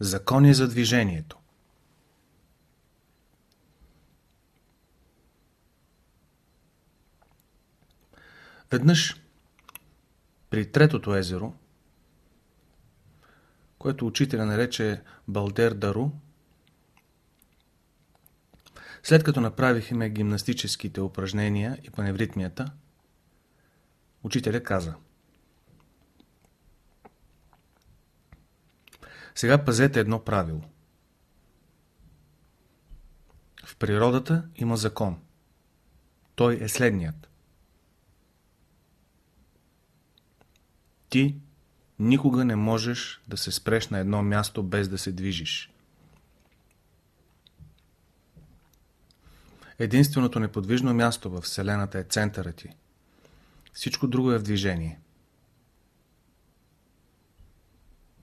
Закони за движението. Веднъж при третото езеро, което учителя нарече Балдер Дару, след като направихме гимнастическите упражнения и паневритмията, учителя каза Сега пазете едно правило. В природата има закон. Той е следният. Ти никога не можеш да се спреш на едно място без да се движиш. Единственото неподвижно място в Вселената е центърът ти. Всичко друго е в движение.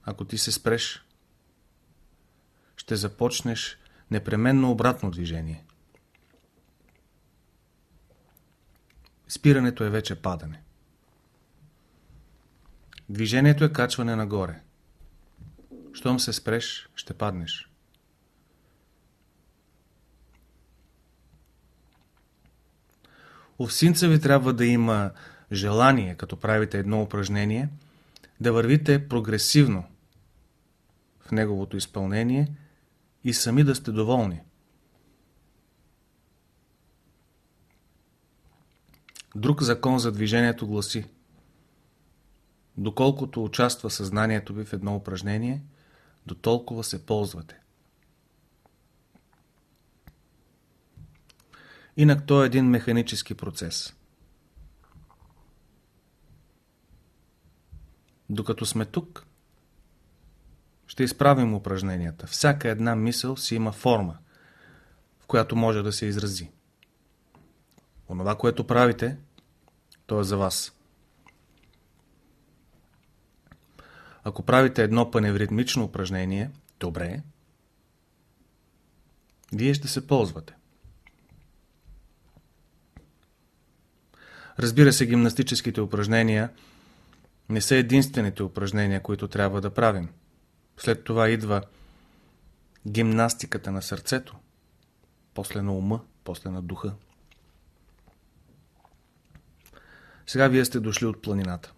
Ако ти се спреш, ще започнеш непременно обратно движение. Спирането е вече падане. Движението е качване нагоре. Щом се спреш, ще паднеш. Овсинца ви трябва да има желание, като правите едно упражнение, да вървите прогресивно в неговото изпълнение и сами да сте доволни. Друг закон за движението гласи Доколкото участва съзнанието ви в едно упражнение, до толкова се ползвате. Инак то е един механически процес. Докато сме тук, ще изправим упражненията. Всяка една мисъл си има форма, в която може да се изрази. Онова, което правите, то е за вас. Ако правите едно паневритмично упражнение, добре, вие ще се ползвате. Разбира се, гимнастическите упражнения не са единствените упражнения, които трябва да правим. След това идва гимнастиката на сърцето, после на ума, после на духа. Сега вие сте дошли от планината.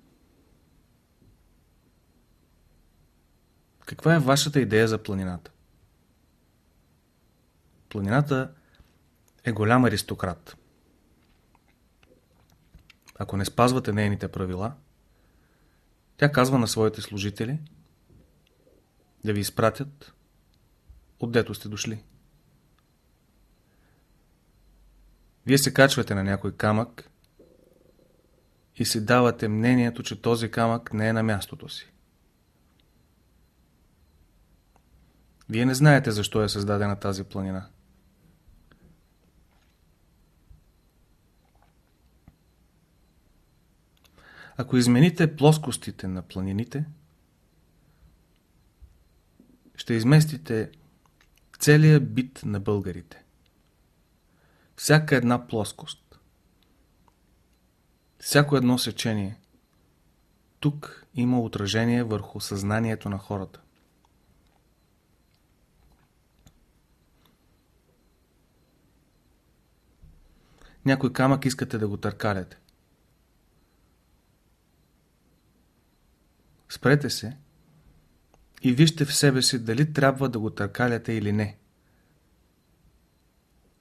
Каква е вашата идея за планината? Планината е голям аристократ. Ако не спазвате нейните правила, тя казва на своите служители да ви изпратят отдето сте дошли. Вие се качвате на някой камък и си давате мнението, че този камък не е на мястото си. Вие не знаете защо е създадена тази планина. Ако измените плоскостите на планините, ще изместите целия бит на българите. Всяка една плоскост, всяко едно сечение, тук има отражение върху съзнанието на хората. Някой камък искате да го търкаляте. Спрете се и вижте в себе си дали трябва да го търкаляте или не.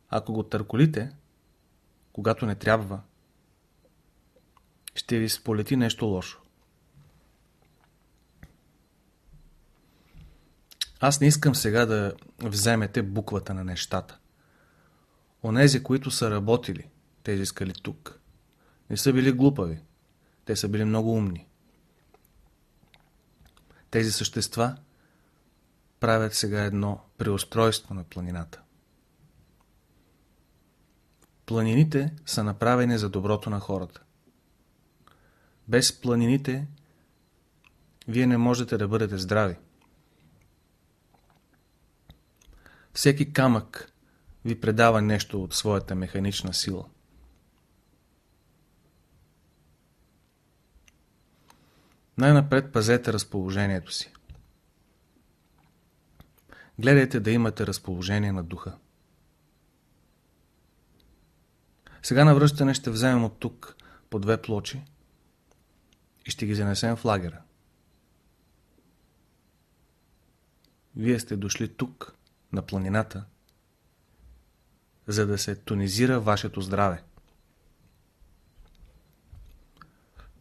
Ако го търколите, когато не трябва, ще ви сполети нещо лошо. Аз не искам сега да вземете буквата на нещата. Онези, които са работили, тези скали тук, не са били глупави. Те са били много умни. Тези същества правят сега едно преустройство на планината. Планините са направени за доброто на хората. Без планините вие не можете да бъдете здрави. Всеки камък ви предава нещо от своята механична сила. Най-напред пазете разположението си. Гледайте да имате разположение на духа. Сега на връщане ще вземем от тук по две плочи и ще ги занесем в лагера. Вие сте дошли тук, на планината, за да се тонизира вашето здраве.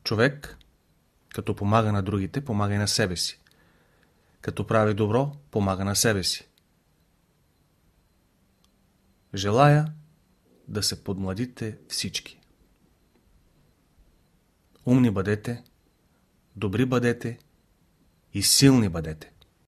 Човек, като помага на другите, помага и на себе си. Като прави добро, помага на себе си. Желая да се подмладите всички. Умни бъдете, добри бъдете и силни бъдете.